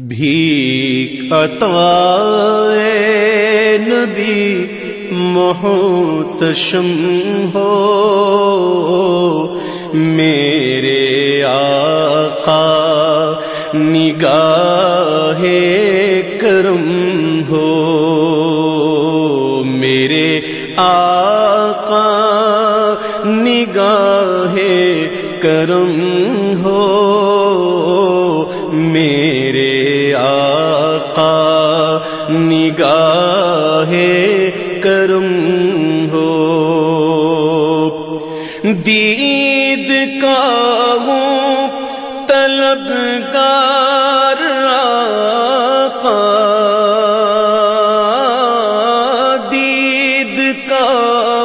بھی عطا نبی محتشم ہو۔ میرے آقا نگاہ کرم ہو۔ میرے آقا نگاہ کرم ہو۔ میرے طلب آقا دید کا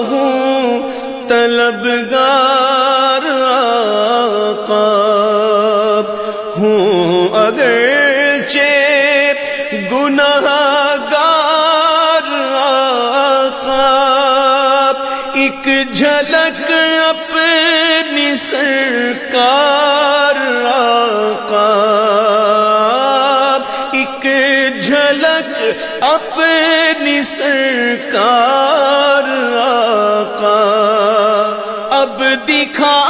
ہوں، طلب گار آقا ہوں۔ اگر گناہ گار آقا ایک جھلک اپنی سرکار سرکار آقا۔ اب دکھا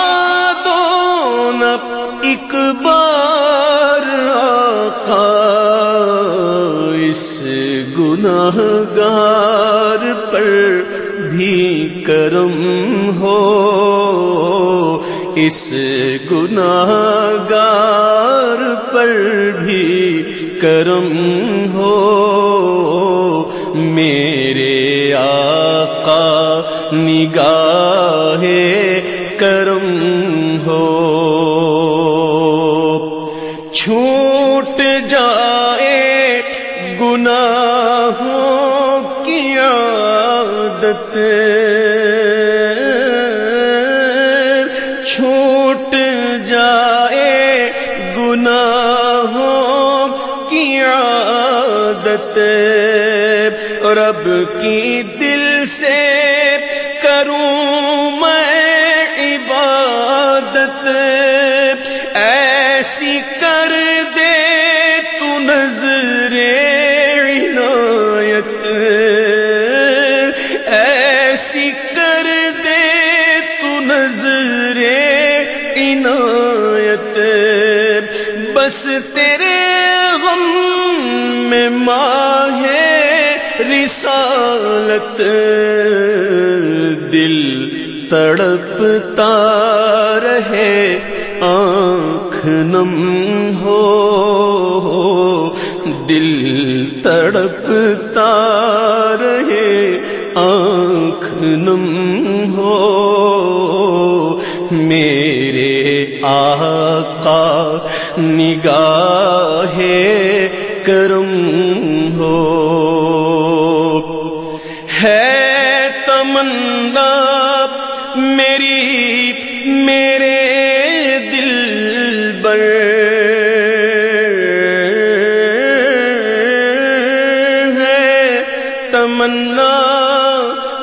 دو نا ایک بار آقا۔ اس گناہ گار پر بھی کرم ہو۔ اس گناہ گار پر بھی کرم ہو۔ میرے آقا نگاہ کرم ہو۔ چھوٹ جائے گناہوں کی عادت۔ چھوٹ جائے گناہوں کی عادت۔ رب کی دل سے کروں میں عبادت۔ ایسی کر دے تو نظر عنایت۔ ایسی کر دے تو نظر عنایت۔ بس تیرے غم میں ماہ رسالت دل تڑپتا رہے، آنکھ نم ہو، دل تڑپتا رہے، آنکھ نم ہو۔ میرے آقا نگاہ کرم تمنا میری میرے دل بر ہے تمنا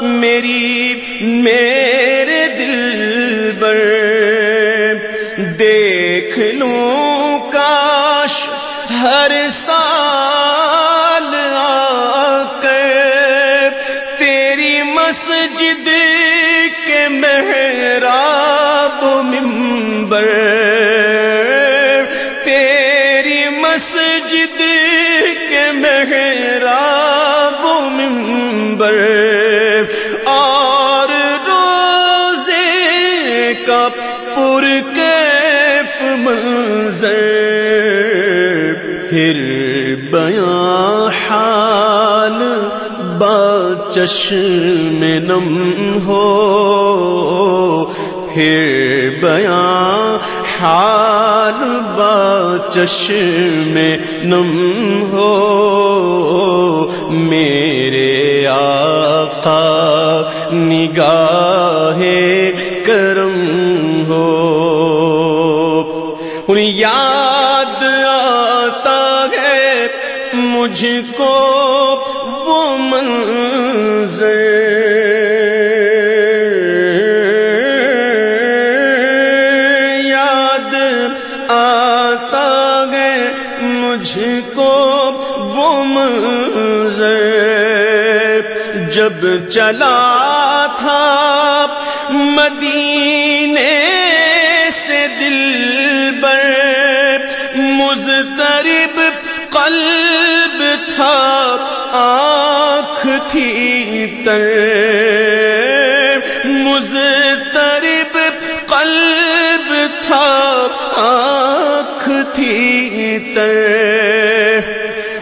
میری میرے دل بر دیکھ لوں کاش ہر سال مسجد کے محراب ممبر تیری مسجد کے محراب ممبر اور روزے کا پر کیف منظر۔ پھر بیاں حال با چشم نم ہو، پھر بیاں حال با چشم نم ہو۔ میرے آقا نگاہ کرم ہو۔ یاد مجھ کو وہ منظر۔ یاد آتا مجھ کو وہ منظر۔ جب چلا تھا مدینے سے دل بر مزترب قلب تھا آنکھ تھی تر۔ مزترب قلب تھا آنکھ تھی تر۔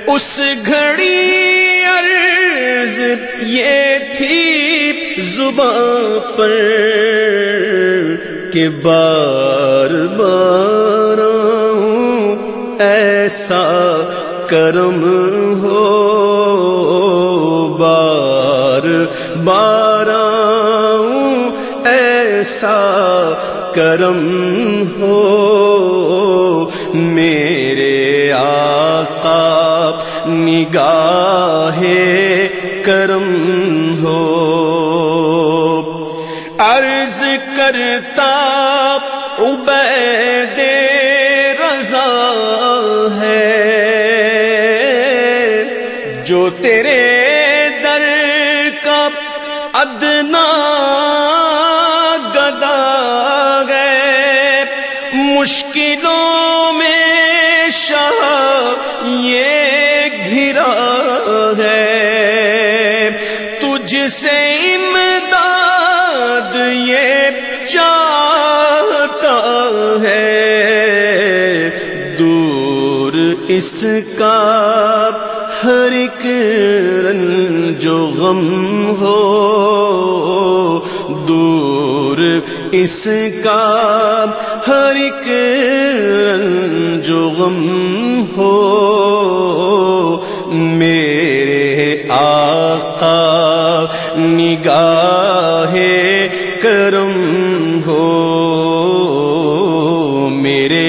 اس گھڑی عرض یہ تھی زباں پر کہ بار بار ایسا کرم ہو بار بار ایسا کرم ہو میرے آقا نگاہ کرم ہو، عرض کرتا ہے جو تیرے در کا ادنا گدا گئے مشکلوں میں شاہ یہ گھرا ہے۔ تجھ سے امداد یہ اس کا ہر ایک رن جو غم ہو دور، اس کا ہر ایک رن جو غم ہو میرے آقا نگاہ کرم ہو میرے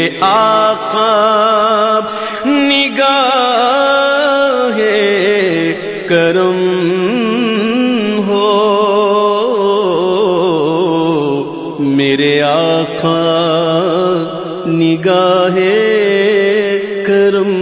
آقا نگاہ کرم